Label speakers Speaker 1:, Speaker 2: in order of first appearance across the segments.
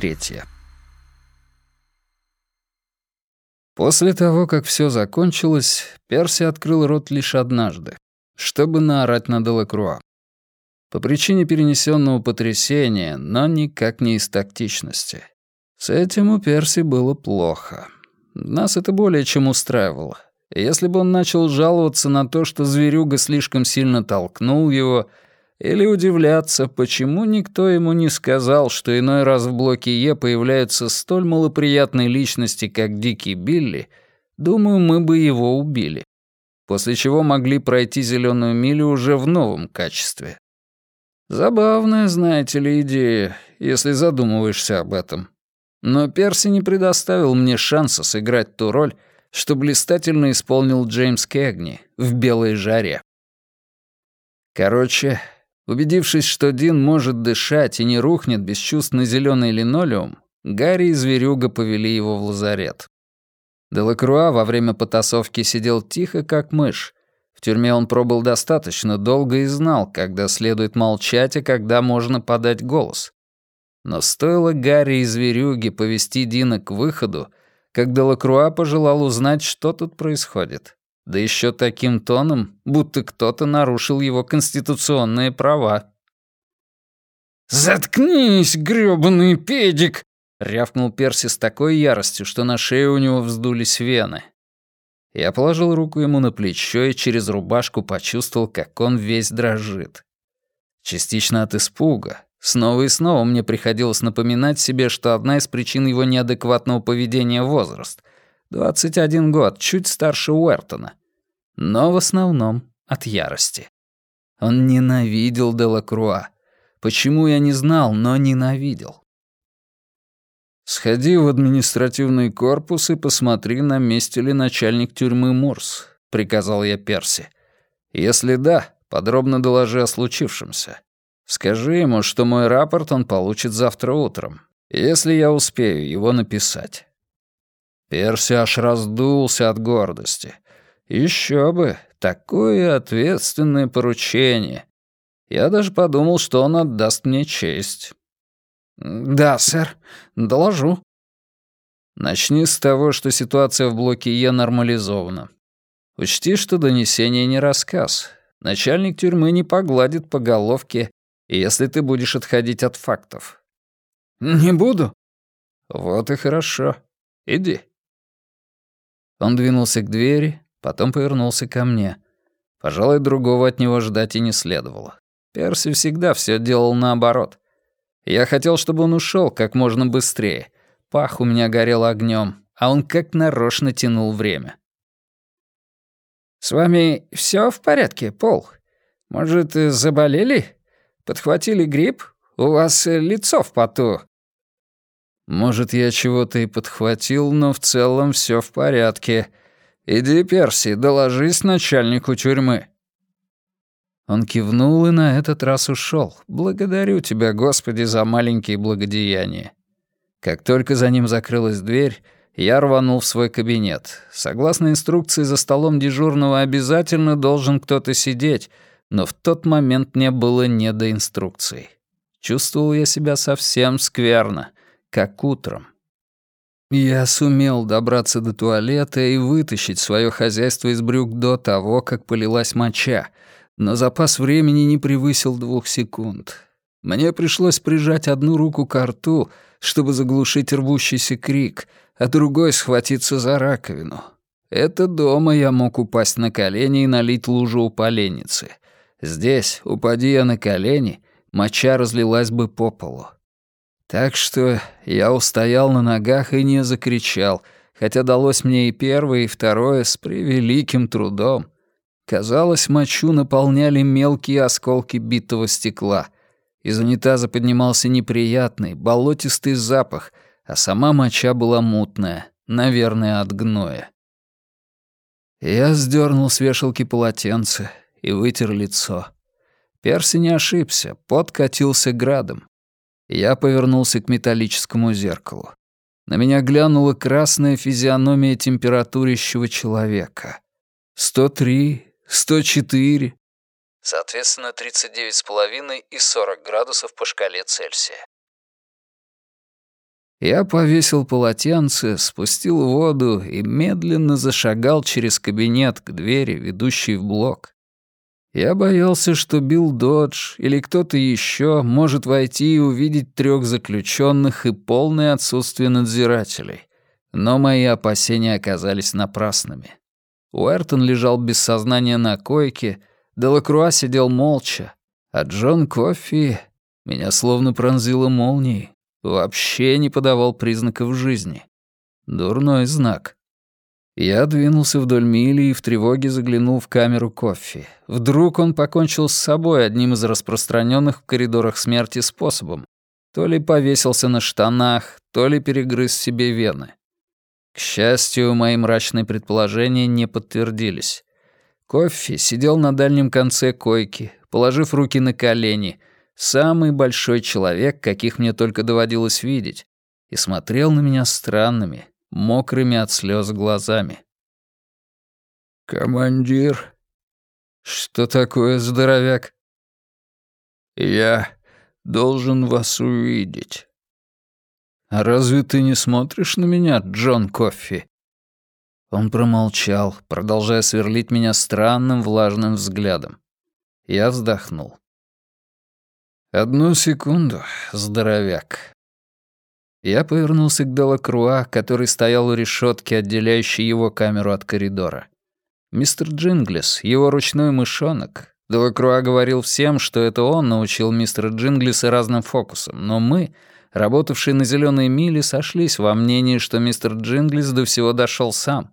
Speaker 1: третья. После того, как все закончилось, Перси открыл рот лишь однажды, чтобы наорать на Делакруа. По причине перенесенного потрясения, но никак не из тактичности. С этим у Перси было плохо. Нас это более чем устраивало. Если бы он начал жаловаться на то, что зверюга слишком сильно толкнул его, или удивляться, почему никто ему не сказал, что иной раз в блоке Е появляются столь малоприятные личности, как Дикий Билли, думаю, мы бы его убили. После чего могли пройти зеленую милю уже в новом качестве. Забавная, знаете ли, идея, если задумываешься об этом. Но Перси не предоставил мне шанса сыграть ту роль, что блистательно исполнил Джеймс Кэгни в «Белой жаре». Короче, Убедившись, что Дин может дышать и не рухнет без чувств на зеленый линолеум, Гарри и Зверюга повели его в лазарет. Делакруа во время потасовки сидел тихо, как мышь. В тюрьме он пробыл достаточно долго и знал, когда следует молчать, а когда можно подать голос. Но стоило Гарри и Зверюге повести Дина к выходу, как Делакруа пожелал узнать, что тут происходит. Да еще таким тоном, будто кто-то нарушил его конституционные права. «Заткнись, грёбаный педик!» — рявкнул Перси с такой яростью, что на шее у него вздулись вены. Я положил руку ему на плечо и через рубашку почувствовал, как он весь дрожит. Частично от испуга. Снова и снова мне приходилось напоминать себе, что одна из причин его неадекватного поведения — возраст. 21 год, чуть старше Уэртона но в основном от ярости. Он ненавидел Делакруа. Почему я не знал, но ненавидел. «Сходи в административный корпус и посмотри, на месте ли начальник тюрьмы Мурс», — приказал я Перси. «Если да, подробно доложи о случившемся. Скажи ему, что мой рапорт он получит завтра утром, если я успею его написать». Перси аж раздулся от гордости — еще бы, такое ответственное поручение. Я даже подумал, что он отдаст мне честь. «Да, сэр, доложу». Начни с того, что ситуация в блоке Е нормализована. Учти, что донесение не рассказ. Начальник тюрьмы не погладит по головке, если ты будешь отходить от фактов. «Не буду». «Вот и хорошо. Иди». Он двинулся к двери, Потом повернулся ко мне. Пожалуй, другого от него ждать и не следовало. Перси всегда все делал наоборот. Я хотел, чтобы он ушел как можно быстрее. Пах у меня горел огнем, а он как нарочно тянул время. «С вами все в порядке, Пол? Может, заболели? Подхватили грипп? У вас лицо в поту». «Может, я чего-то и подхватил, но в целом все в порядке», «Иди, Перси, доложись начальнику тюрьмы». Он кивнул и на этот раз ушел. «Благодарю тебя, Господи, за маленькие благодеяния». Как только за ним закрылась дверь, я рванул в свой кабинет. Согласно инструкции, за столом дежурного обязательно должен кто-то сидеть, но в тот момент мне было не до инструкций. Чувствовал я себя совсем скверно, как утром. Я сумел добраться до туалета и вытащить свое хозяйство из брюк до того, как полилась моча, но запас времени не превысил двух секунд. Мне пришлось прижать одну руку к рту, чтобы заглушить рвущийся крик, а другой схватиться за раковину. Это дома я мог упасть на колени и налить лужу у поленницы. Здесь, упади я на колени, моча разлилась бы по полу. Так что я устоял на ногах и не закричал, хотя далось мне и первое, и второе с превеликим трудом. Казалось, мочу наполняли мелкие осколки битого стекла. Из унитаза поднимался неприятный, болотистый запах, а сама моча была мутная, наверное, от гноя. Я сдернул с вешалки полотенце и вытер лицо. Перси не ошибся, пот катился градом. Я повернулся к металлическому зеркалу. На меня глянула красная физиономия температурящего человека. 103, 104. Соответственно, 39,5 и 40 градусов по шкале Цельсия. Я повесил полотенце, спустил воду и медленно зашагал через кабинет к двери, ведущей в блок. Я боялся, что Билл Додж или кто-то еще может войти и увидеть трех заключенных и полное отсутствие надзирателей. Но мои опасения оказались напрасными. Уэртон лежал без сознания на койке, Делакруа сидел молча, а Джон Кофи меня словно пронзило молнией вообще не подавал признаков жизни. Дурной знак. Я двинулся вдоль мили и в тревоге заглянул в камеру кофе. Вдруг он покончил с собой одним из распространенных в коридорах смерти способом. То ли повесился на штанах, то ли перегрыз себе вены. К счастью, мои мрачные предположения не подтвердились. Кофе сидел на дальнем конце койки, положив руки на колени — Самый большой человек, каких мне только доводилось видеть, и смотрел на меня странными, мокрыми от слез глазами. «Командир?» «Что такое, здоровяк?» «Я должен вас увидеть». «А разве ты не смотришь на меня, Джон Коффи?» Он промолчал, продолжая сверлить меня странным влажным взглядом. Я вздохнул. «Одну секунду, здоровяк». Я повернулся к Делакруа, который стоял у решетки, отделяющей его камеру от коридора. Мистер Джинглис, его ручной мышонок. Делакруа говорил всем, что это он научил мистера Джинглиса разным фокусам, но мы, работавшие на зеленой миле, сошлись во мнении, что мистер Джинглис до всего дошел сам.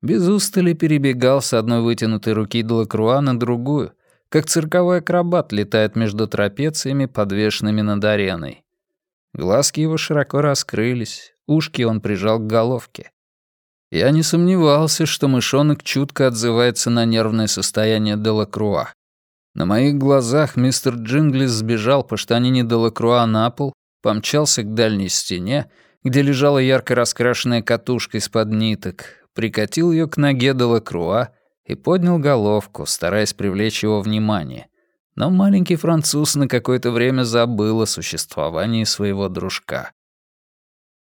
Speaker 1: Без устали перебегал с одной вытянутой руки Делакруа на другую, как цирковой акробат летает между трапециями, подвешенными над ареной. Глазки его широко раскрылись, ушки он прижал к головке. Я не сомневался, что мышонок чутко отзывается на нервное состояние Делакруа. На моих глазах мистер Джинглис сбежал по штанине Делакруа на пол, помчался к дальней стене, где лежала ярко раскрашенная катушка из-под ниток, прикатил ее к ноге Делакруа и поднял головку, стараясь привлечь его внимание. Но маленький француз на какое-то время забыл о существовании своего дружка.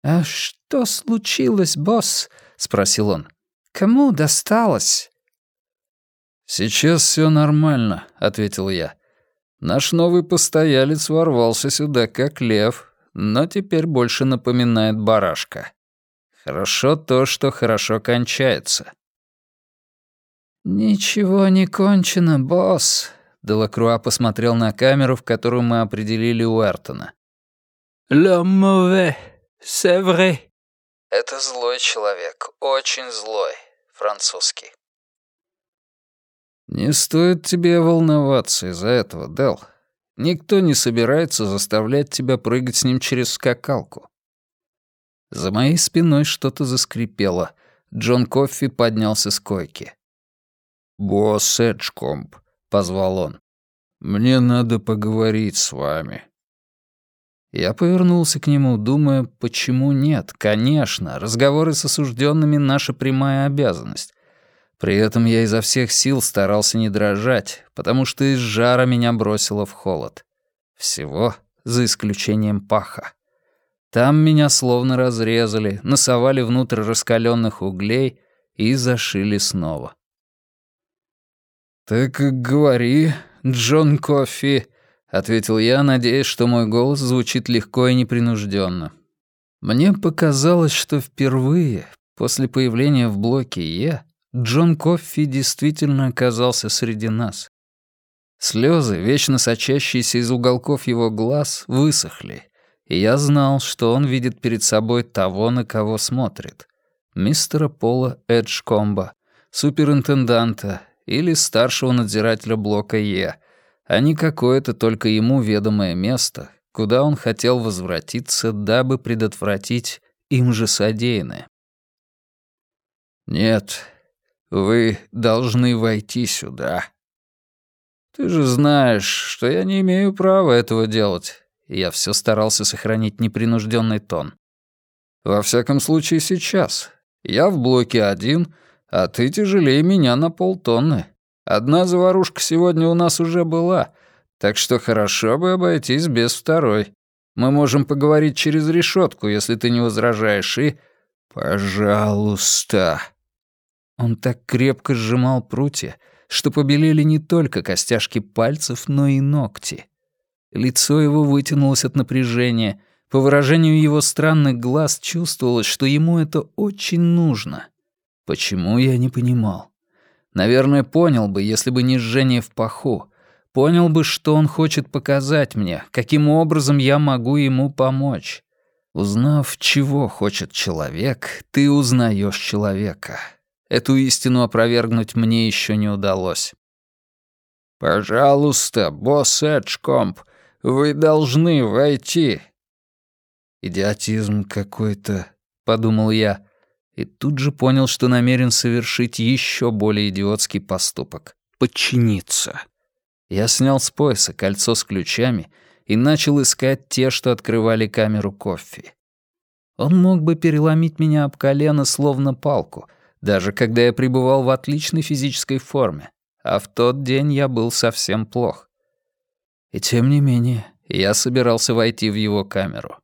Speaker 1: «А что случилось, босс?» — спросил он. «Кому досталось?» «Сейчас все нормально», — ответил я. «Наш новый постоялец ворвался сюда как лев, но теперь больше напоминает барашка. Хорошо то, что хорошо кончается». «Ничего не кончено, босс», — Делакруа посмотрел на камеру, в которую мы определили Уэртона. «L'homme mauvais, c'est vrai». «Это злой человек, очень злой, французский». «Не стоит тебе волноваться из-за этого, Дел. Никто не собирается заставлять тебя прыгать с ним через скакалку». За моей спиной что-то заскрипело. Джон Коффи поднялся с койки. «Босс Эджкомп», — позвал он. «Мне надо поговорить с вами». Я повернулся к нему, думая, почему нет? Конечно, разговоры с осужденными — наша прямая обязанность. При этом я изо всех сил старался не дрожать, потому что из жара меня бросило в холод. Всего за исключением паха. Там меня словно разрезали, насовали внутрь раскаленных углей и зашили снова. «Так говори, Джон Кофи», — ответил я, надеясь, что мой голос звучит легко и непринужденно. Мне показалось, что впервые, после появления в блоке Е, Джон Кофи действительно оказался среди нас. Слезы, вечно сочащиеся из уголков его глаз, высохли, и я знал, что он видит перед собой того, на кого смотрит. Мистера Пола Эджкомба, суперинтенданта или старшего надзирателя блока Е, а не какое-то только ему ведомое место, куда он хотел возвратиться, дабы предотвратить им же содеянное. «Нет, вы должны войти сюда». «Ты же знаешь, что я не имею права этого делать». Я все старался сохранить непринужденный тон. «Во всяком случае, сейчас. Я в блоке один, а ты тяжелее меня на полтонны. Одна заварушка сегодня у нас уже была, так что хорошо бы обойтись без второй». Мы можем поговорить через решетку, если ты не возражаешь, и... Пожалуйста. Он так крепко сжимал прутья, что побелели не только костяшки пальцев, но и ногти. Лицо его вытянулось от напряжения. По выражению его странных глаз чувствовалось, что ему это очень нужно. Почему, я не понимал. Наверное, понял бы, если бы не жжение в паху. Понял бы, что он хочет показать мне, каким образом я могу ему помочь. Узнав, чего хочет человек, ты узнаешь человека. Эту истину опровергнуть мне еще не удалось. «Пожалуйста, босс Эджкомп, вы должны войти». «Идиотизм какой-то», — подумал я, и тут же понял, что намерен совершить еще более идиотский поступок — подчиниться. Я снял с пояса кольцо с ключами и начал искать те, что открывали камеру кофе. Он мог бы переломить меня об колено словно палку, даже когда я пребывал в отличной физической форме, а в тот день я был совсем плох. И тем не менее, я собирался войти в его камеру.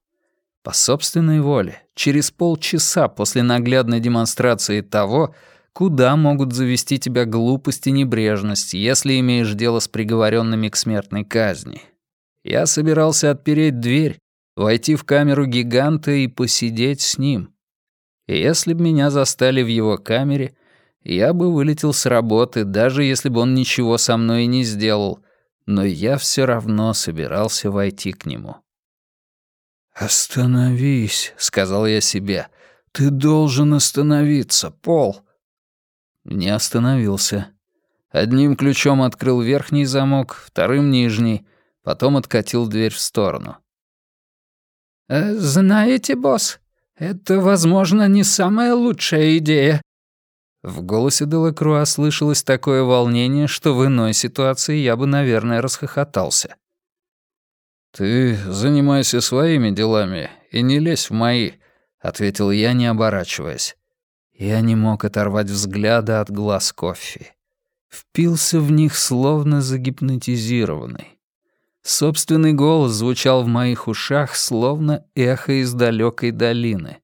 Speaker 1: По собственной воле, через полчаса после наглядной демонстрации того, куда могут завести тебя глупость и небрежность, если имеешь дело с приговоренными к смертной казни. Я собирался отпереть дверь, войти в камеру гиганта и посидеть с ним. И если бы меня застали в его камере, я бы вылетел с работы, даже если бы он ничего со мной не сделал, но я все равно собирался войти к нему. «Остановись», — сказал я себе. «Ты должен остановиться, Пол». Не остановился. Одним ключом открыл верхний замок, вторым — нижний, потом откатил дверь в сторону. «Э, «Знаете, босс, «Это, возможно, не самая лучшая идея». В голосе Делакруа слышалось такое волнение, что в иной ситуации я бы, наверное, расхохотался. «Ты занимайся своими делами и не лезь в мои», — ответил я, не оборачиваясь. Я не мог оторвать взгляда от глаз кофе. Впился в них, словно загипнотизированный. Собственный голос звучал в моих ушах, словно эхо из далекой долины.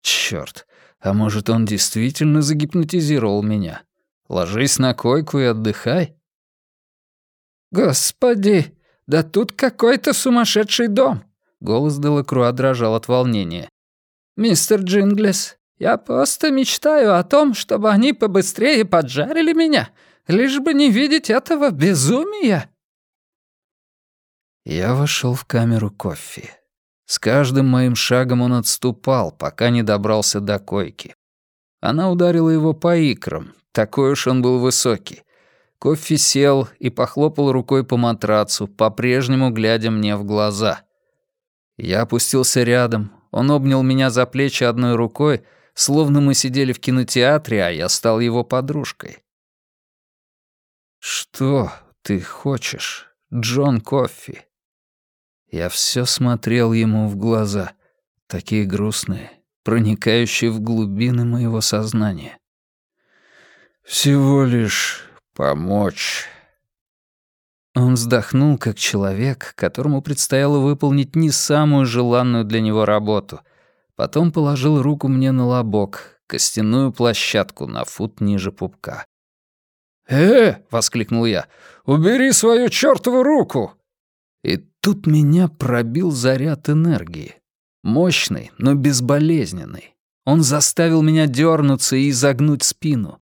Speaker 1: Черт, а может, он действительно загипнотизировал меня? Ложись на койку и отдыхай.
Speaker 2: «Господи, да тут какой-то сумасшедший дом!» Голос Делакруа дрожал от волнения. «Мистер Джинглес, я просто мечтаю о том, чтобы они побыстрее поджарили меня, лишь бы не видеть этого безумия!»
Speaker 1: Я вошел в камеру кофе. С каждым моим шагом он отступал, пока не добрался до койки. Она ударила его по икрам, такой уж он был высокий. Кофе сел и похлопал рукой по матрацу, по-прежнему глядя мне в глаза. Я опустился рядом, он обнял меня за плечи одной рукой, словно мы сидели в кинотеатре, а я стал его подружкой. «Что ты хочешь, Джон Кофи?» Я все смотрел ему в глаза, такие грустные, проникающие в глубины моего сознания. «Всего лишь помочь». Он вздохнул, как человек, которому предстояло выполнить не самую желанную для него работу. Потом положил руку мне на лобок, костяную площадку на фут ниже пупка.
Speaker 2: «Э!» — воскликнул я. «Убери свою чёртову руку!»
Speaker 1: И тут меня пробил заряд энергии. Мощный, но безболезненный. Он заставил меня дернуться и изогнуть спину.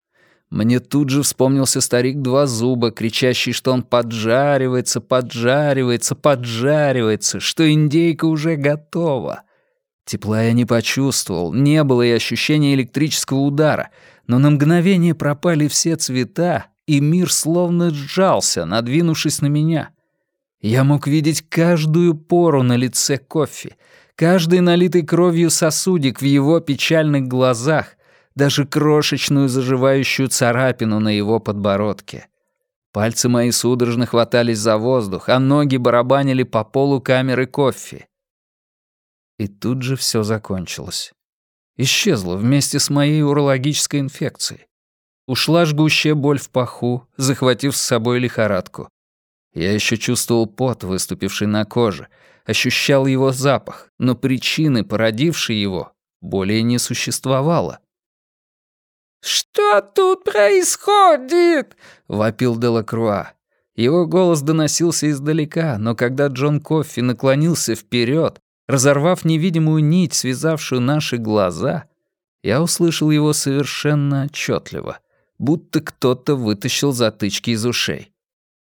Speaker 1: Мне тут же вспомнился старик Два Зуба, кричащий, что он поджаривается, поджаривается, поджаривается, что индейка уже готова. Тепла я не почувствовал, не было и ощущения электрического удара, но на мгновение пропали все цвета, и мир словно сжался, надвинувшись на меня. Я мог видеть каждую пору на лице кофе, каждый налитый кровью сосудик в его печальных глазах, даже крошечную заживающую царапину на его подбородке. Пальцы мои судорожно хватались за воздух, а ноги барабанили по полу камеры кофе. И тут же все закончилось. Исчезло вместе с моей урологической инфекцией. Ушла жгущая боль в паху, захватив с собой лихорадку. Я еще чувствовал пот, выступивший на коже, ощущал его запах, но причины, породившей его, более не существовало.
Speaker 2: «Что тут происходит?»
Speaker 1: — вопил Делакруа. Его голос доносился издалека, но когда Джон Коффи наклонился вперед, разорвав невидимую нить, связавшую наши глаза, я услышал его совершенно отчетливо, будто кто-то вытащил затычки из ушей.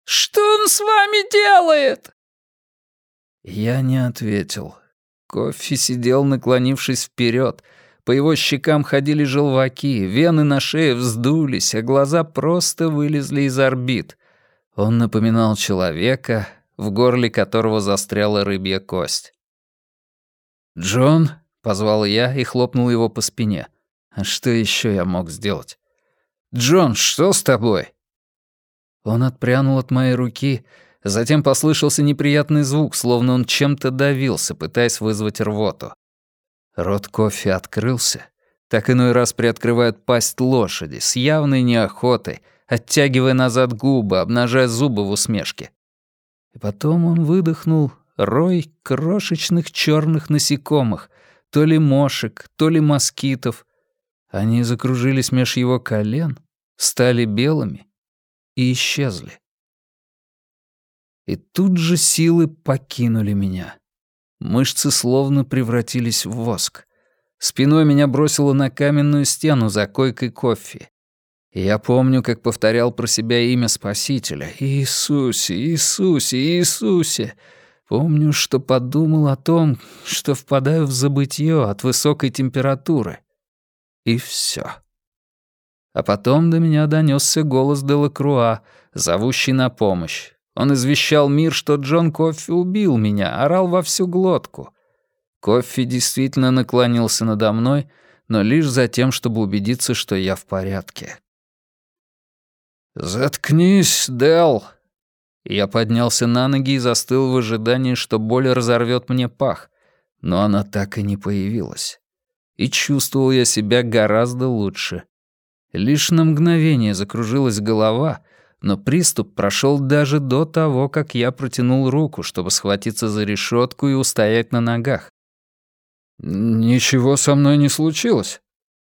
Speaker 2: «Что он с вами делает?»
Speaker 1: Я не ответил. Кофи сидел, наклонившись вперед. По его щекам ходили желваки, вены на шее вздулись, а глаза просто вылезли из орбит. Он напоминал человека, в горле которого застряла рыбья кость. «Джон», — позвал я и хлопнул его по спине. «А что еще я мог сделать?» «Джон, что с тобой?» Он отпрянул от моей руки, затем послышался неприятный звук, словно он чем-то давился, пытаясь вызвать рвоту. Рот кофе открылся. Так иной раз приоткрывают пасть лошади с явной неохотой, оттягивая назад губы, обнажая зубы в усмешке. И потом он выдохнул рой крошечных черных насекомых, то ли мошек, то ли москитов. Они закружились меж его колен, стали белыми и исчезли. И тут же силы покинули меня. Мышцы словно превратились в воск. Спиной меня бросило на каменную стену за койкой кофе. я помню, как повторял про себя имя Спасителя. «Иисусе, Иисусе, Иисусе!» Помню, что подумал о том, что впадаю в забытье от высокой температуры. И все. А потом до меня донесся голос Делакруа, зовущий на помощь. Он извещал мир, что Джон Коффи убил меня, орал во всю глотку. Коффи действительно наклонился надо мной, но лишь за тем, чтобы убедиться, что я в порядке. «Заткнись, Дел!» Я поднялся на ноги и застыл в ожидании, что боль разорвет мне пах, но она так и не появилась. И чувствовал я себя гораздо лучше. Лишь на мгновение закружилась голова, но приступ прошел даже до того, как я протянул руку, чтобы схватиться за решетку и устоять на ногах. «Ничего со мной не случилось».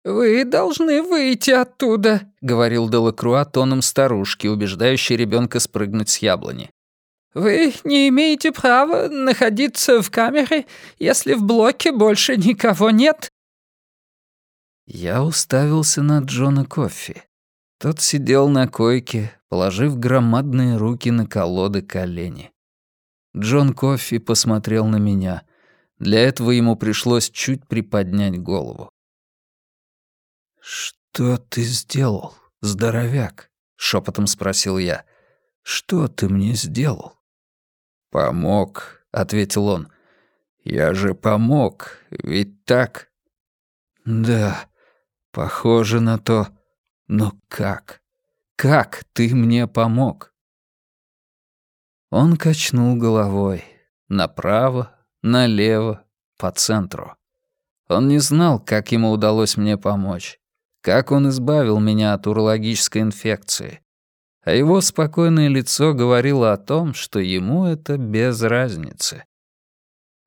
Speaker 2: «Вы должны выйти оттуда», — говорил Делакруа тоном старушки, убеждающей ребенка спрыгнуть с яблони. «Вы не имеете права находиться в камере, если в блоке больше никого нет».
Speaker 1: Я уставился на Джона Кофи. Тот сидел на койке, положив громадные руки на колоды колени. Джон Кофи посмотрел на меня. Для этого ему пришлось чуть приподнять голову. «Что ты сделал, здоровяк?» — шепотом спросил я. «Что ты мне сделал?» «Помог», — ответил он. «Я же помог, ведь так?» «Да, Похоже на то. Но как? Как ты мне помог? Он качнул головой. Направо, налево, по центру. Он не знал, как ему удалось мне помочь. Как он избавил меня от урологической инфекции. А его спокойное лицо говорило о том, что ему это без разницы.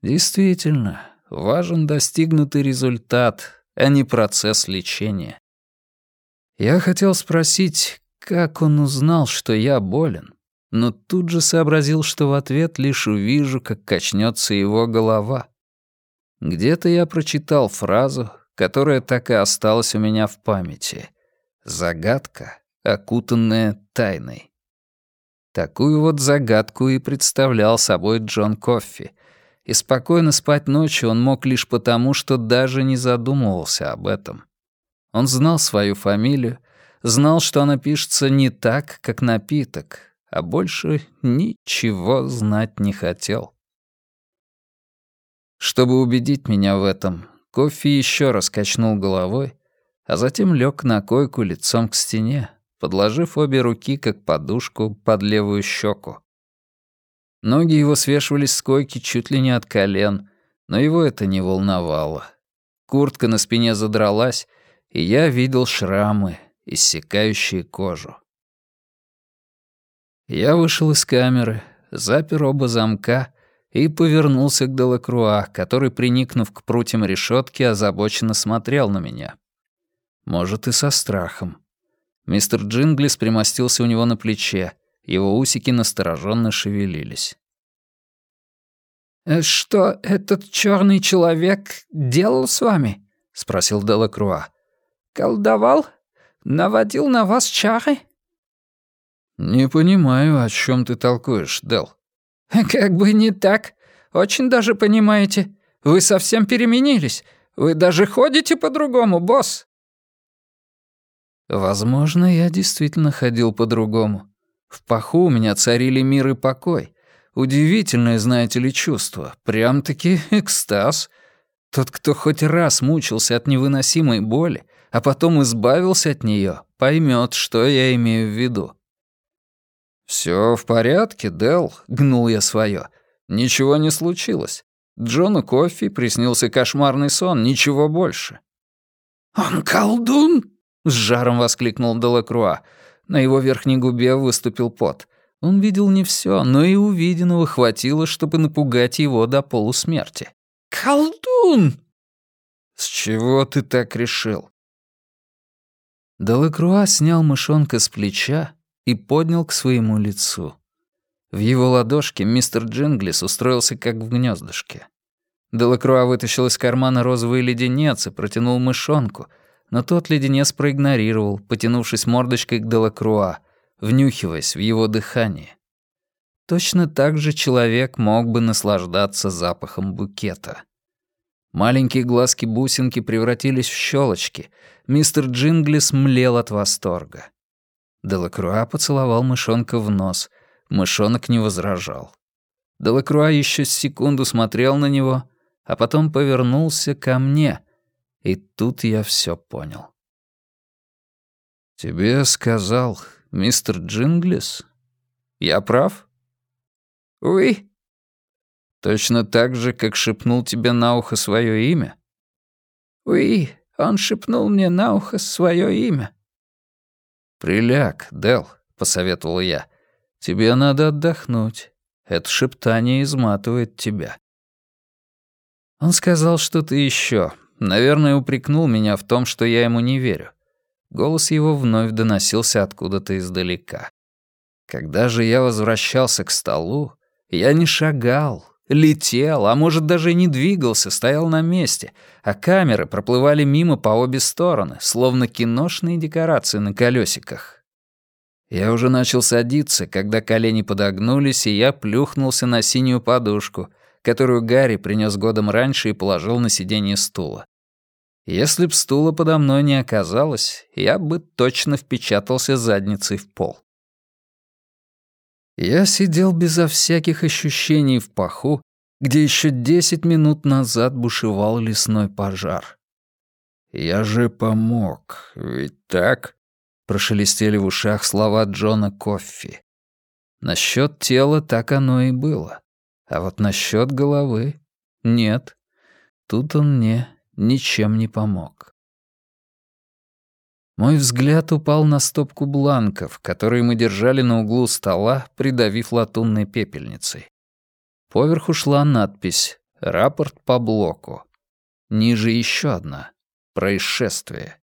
Speaker 1: Действительно, важен достигнутый результат, а не процесс лечения. Я хотел спросить, как он узнал, что я болен, но тут же сообразил, что в ответ лишь увижу, как качнется его голова. Где-то я прочитал фразу, которая так и осталась у меня в памяти. Загадка, окутанная тайной. Такую вот загадку и представлял собой Джон Коффи, и спокойно спать ночью он мог лишь потому, что даже не задумывался об этом. Он знал свою фамилию, знал, что она пишется не так, как напиток, а больше ничего знать не хотел. Чтобы убедить меня в этом, Кофи еще раз качнул головой, а затем лег на койку лицом к стене, подложив обе руки как подушку под левую щеку. Ноги его свешивались с койки чуть ли не от колен, но его это не волновало. Куртка на спине задралась, и я видел шрамы, иссекающие кожу. Я вышел из камеры, запер оба замка и повернулся к Делакруа, который, приникнув к прутьям решетки, озабоченно смотрел на меня. Может, и со страхом. Мистер Джинглис примостился у него на плече, его усики настороженно шевелились.
Speaker 2: «Э, «Что этот черный человек делал с вами?» — спросил Делакруа. «Колдовал? Наводил на вас чары?»
Speaker 1: «Не понимаю, о чем ты толкуешь, Дел».
Speaker 2: «Как бы не так. Очень даже понимаете. Вы совсем переменились. Вы даже ходите по-другому, босс».
Speaker 1: Возможно, я действительно ходил по-другому. В паху у меня царили мир и покой. Удивительное, знаете ли, чувство. Прям-таки экстаз. Тот, кто хоть раз мучился от невыносимой боли, а потом избавился от нее, поймет, что я имею в виду. Все в порядке, Дел, гнул я свое. Ничего не случилось. Джону Кофи приснился кошмарный сон, ничего больше.
Speaker 2: «Он колдун?»
Speaker 1: — с жаром воскликнул Делакруа. На его верхней губе выступил пот. Он видел не все, но и увиденного хватило, чтобы напугать его до полусмерти.
Speaker 2: «Колдун!»
Speaker 1: «С чего ты так решил?» Делакруа снял мышонка с плеча и поднял к своему лицу. В его ладошке мистер Джинглис устроился как в гнездышке. Делакруа вытащил из кармана розовый леденец и протянул мышонку, но тот леденец проигнорировал, потянувшись мордочкой к Делакруа, внюхиваясь в его дыхание. Точно так же человек мог бы наслаждаться запахом букета. Маленькие глазки-бусинки превратились в щелочки. Мистер Джинглис млел от восторга. Делакруа поцеловал мышонка в нос. Мышонок не возражал. Делакруа еще секунду смотрел на него, а потом повернулся ко мне — и тут я все понял. «Тебе сказал мистер Джинглис? Я прав?»
Speaker 2: «Уи».
Speaker 1: «Точно так же, как шепнул тебе на ухо свое имя?»
Speaker 2: «Уи, он шепнул мне на ухо свое имя».
Speaker 1: «Приляг, Дел», — посоветовал я. «Тебе надо отдохнуть. Это шептание изматывает тебя». Он сказал что-то еще, Наверное, упрекнул меня в том, что я ему не верю. Голос его вновь доносился откуда-то издалека. Когда же я возвращался к столу, я не шагал, летел, а может даже и не двигался, стоял на месте, а камеры проплывали мимо по обе стороны, словно киношные декорации на колесиках. Я уже начал садиться, когда колени подогнулись, и я плюхнулся на синюю подушку, которую Гарри принес годом раньше и положил на сиденье стула. Если б стула подо мной не оказалось, я бы точно впечатался задницей в пол. Я сидел безо всяких ощущений в паху, где еще десять минут назад бушевал лесной пожар. «Я же помог, ведь так?» — прошелестели в ушах слова Джона Коффи. Насчет тела так оно и было. А вот насчет головы — нет. Тут он мне ничем не помог. Мой взгляд упал на стопку бланков, которые мы держали на углу стола, придавив латунной пепельницей. Поверху шла надпись «Рапорт по блоку». Ниже еще одна «Происшествие».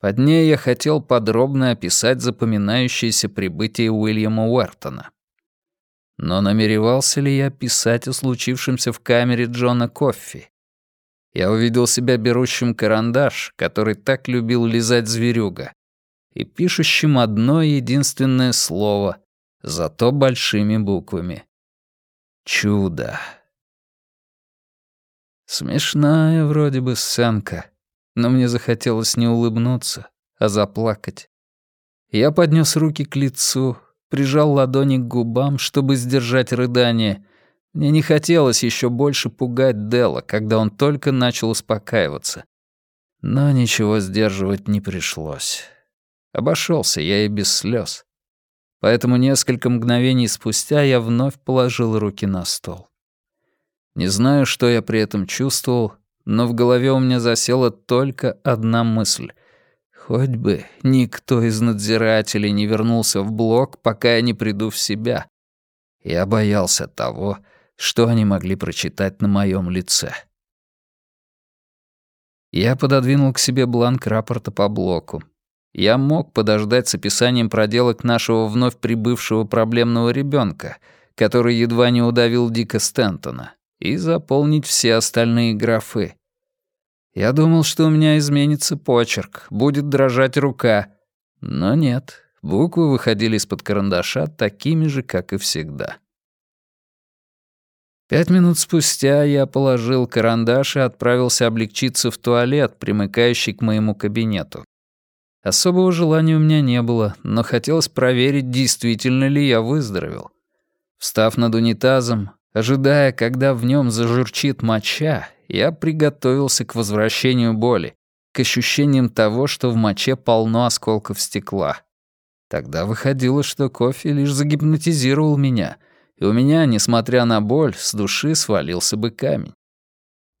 Speaker 1: Под ней я хотел подробно описать запоминающееся прибытие Уильяма Уэртона. Но намеревался ли я писать о случившемся в камере Джона Коффи? Я увидел себя берущим карандаш, который так любил лизать зверюга, и пишущим одно единственное слово, зато большими буквами. Чудо. Смешная вроде бы сценка, но мне захотелось не улыбнуться, а заплакать. Я поднес руки к лицу, прижал ладони к губам, чтобы сдержать рыдание. Мне не хотелось еще больше пугать Дела, когда он только начал успокаиваться. Но ничего сдерживать не пришлось. Обошелся я и без слез. Поэтому несколько мгновений спустя я вновь положил руки на стол. Не знаю, что я при этом чувствовал, но в голове у меня засела только одна мысль — Хоть бы никто из надзирателей не вернулся в блок, пока я не приду в себя. Я боялся того, что они могли прочитать на моем лице. Я пододвинул к себе бланк рапорта по блоку. Я мог подождать с описанием проделок нашего вновь прибывшего проблемного ребенка, который едва не удавил Дика Стентона, и заполнить все остальные графы. Я думал, что у меня изменится почерк, будет дрожать рука. Но нет, буквы выходили из-под карандаша такими же, как и всегда. Пять минут спустя я положил карандаш и отправился облегчиться в туалет, примыкающий к моему кабинету. Особого желания у меня не было, но хотелось проверить, действительно ли я выздоровел. Встав над унитазом, ожидая, когда в нем зажурчит моча, я приготовился к возвращению боли, к ощущениям того, что в моче полно осколков стекла. Тогда выходило, что кофе лишь загипнотизировал меня — и у меня, несмотря на боль, с души свалился бы камень.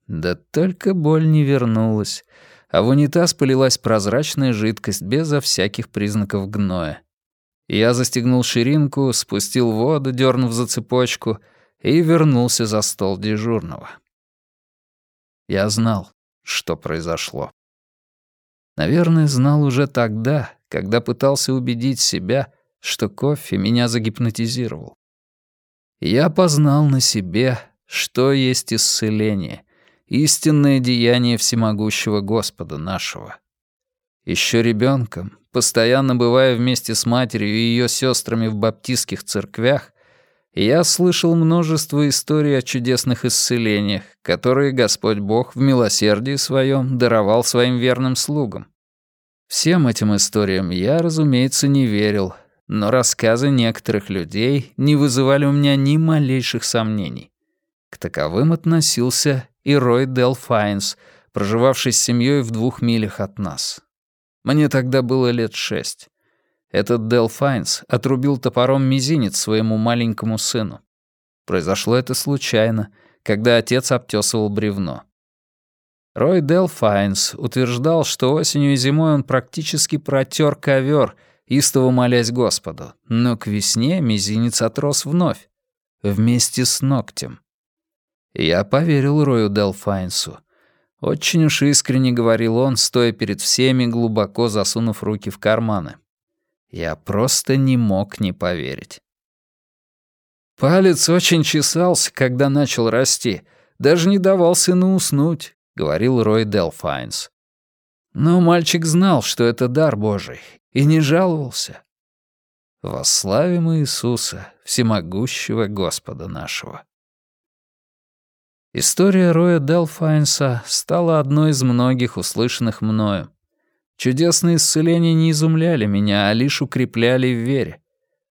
Speaker 1: Да только боль не вернулась, а в унитаз полилась прозрачная жидкость безо всяких признаков гноя. Я застегнул ширинку, спустил воду, дернув за цепочку, и вернулся за стол дежурного. Я знал, что произошло. Наверное, знал уже тогда, когда пытался убедить себя, что кофе меня загипнотизировал я познал на себе, что есть исцеление, истинное деяние всемогущего Господа нашего. Еще ребенком, постоянно бывая вместе с матерью и ее сестрами в баптистских церквях, я слышал множество историй о чудесных исцелениях, которые Господь Бог в милосердии своем даровал своим верным слугам. Всем этим историям я, разумеется, не верил, но рассказы некоторых людей не вызывали у меня ни малейших сомнений. К таковым относился и Рой Дел Файнс, проживавший с семьей в двух милях от нас. Мне тогда было лет шесть. Этот Дел Файнс отрубил топором мизинец своему маленькому сыну. Произошло это случайно, когда отец обтесывал бревно. Рой Дел Файнс утверждал, что осенью и зимой он практически протер ковер истово молясь Господу, но к весне мизинец отрос вновь, вместе с ногтем. Я поверил Рою Делфайнсу. Очень уж искренне говорил он, стоя перед всеми, глубоко засунув руки в карманы. Я просто не мог не поверить. «Палец очень чесался, когда начал расти. Даже не давал сыну уснуть», — говорил Рой Делфайнс. Но мальчик знал, что это дар Божий, и не жаловался. Восславим Иисуса, всемогущего Господа нашего. История Роя Делфайнса стала одной из многих услышанных мною. Чудесные исцеления не изумляли меня, а лишь укрепляли в вере.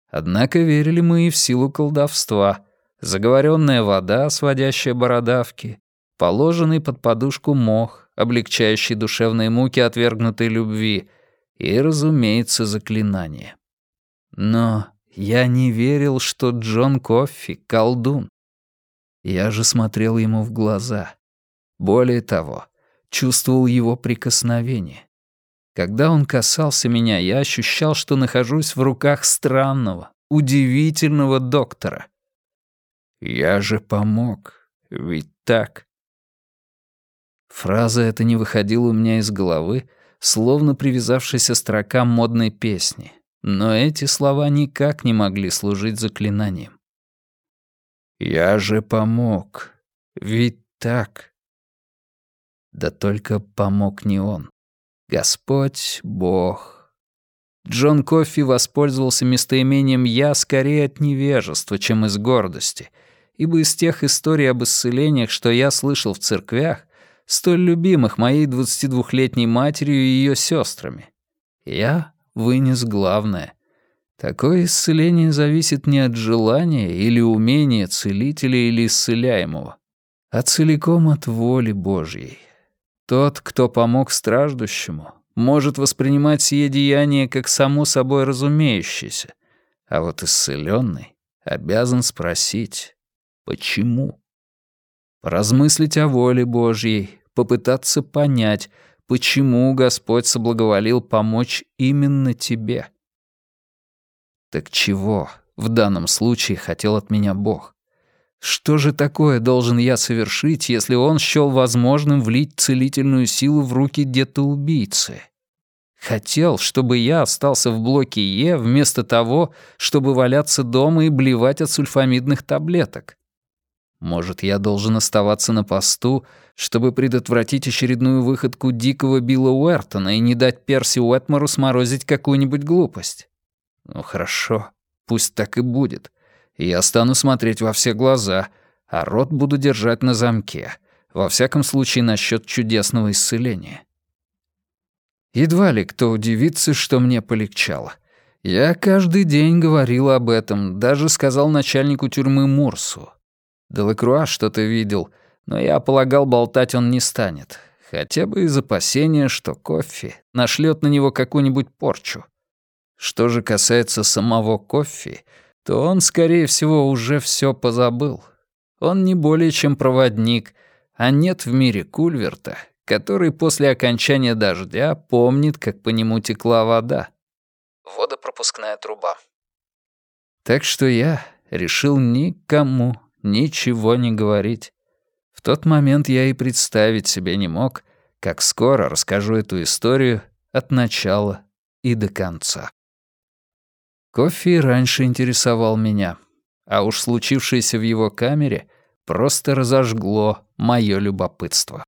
Speaker 1: Однако верили мы и в силу колдовства. Заговоренная вода, сводящая бородавки, положенный под подушку мох, облегчающий душевные муки отвергнутой любви — и, разумеется, заклинание. Но я не верил, что Джон Коффи — колдун. Я же смотрел ему в глаза. Более того, чувствовал его прикосновение. Когда он касался меня, я ощущал, что нахожусь в руках странного, удивительного доктора. «Я же помог, ведь так?» Фраза эта не выходила у меня из головы, словно привязавшаяся строка модной песни, но эти слова никак не могли служить заклинанием. «Я же помог, ведь так». Да только помог не он. Господь Бог. Джон Кофи воспользовался местоимением «я» скорее от невежества, чем из гордости, ибо из тех историй об исцелениях, что я слышал в церквях, столь любимых моей 22-летней матерью и ее сестрами. Я вынес главное. Такое исцеление зависит не от желания или умения целителя или исцеляемого, а целиком от воли Божьей. Тот, кто помог страждущему, может воспринимать сие деяние как само собой разумеющееся, а вот исцеленный обязан спросить «почему?». Поразмыслить о воле Божьей, попытаться понять, почему Господь соблаговолил помочь именно тебе. Так чего в данном случае хотел от меня Бог? Что же такое должен я совершить, если он счёл возможным влить целительную силу в руки где-то-убийцы? Хотел, чтобы я остался в блоке Е вместо того, чтобы валяться дома и блевать от сульфамидных таблеток. Может, я должен оставаться на посту, чтобы предотвратить очередную выходку дикого Билла Уэртона и не дать Перси Уэтмору сморозить какую-нибудь глупость? Ну хорошо, пусть так и будет. Я стану смотреть во все глаза, а рот буду держать на замке. Во всяком случае, насчет чудесного исцеления. Едва ли кто удивится, что мне полегчало. Я каждый день говорил об этом, даже сказал начальнику тюрьмы Мурсу. Делакруа что-то видел, но я полагал, болтать он не станет. Хотя бы из опасения, что кофе нашлет на него какую-нибудь порчу. Что же касается самого кофе, то он, скорее всего, уже все позабыл. Он не более чем проводник, а нет в мире Кульверта, который после окончания дождя помнит, как по нему текла вода. Водопропускная труба. Так что я решил никому ничего не говорить. В тот момент я и представить себе не мог, как скоро расскажу эту историю от начала и до конца. Кофе раньше интересовал меня, а уж случившееся в его камере просто разожгло мое любопытство.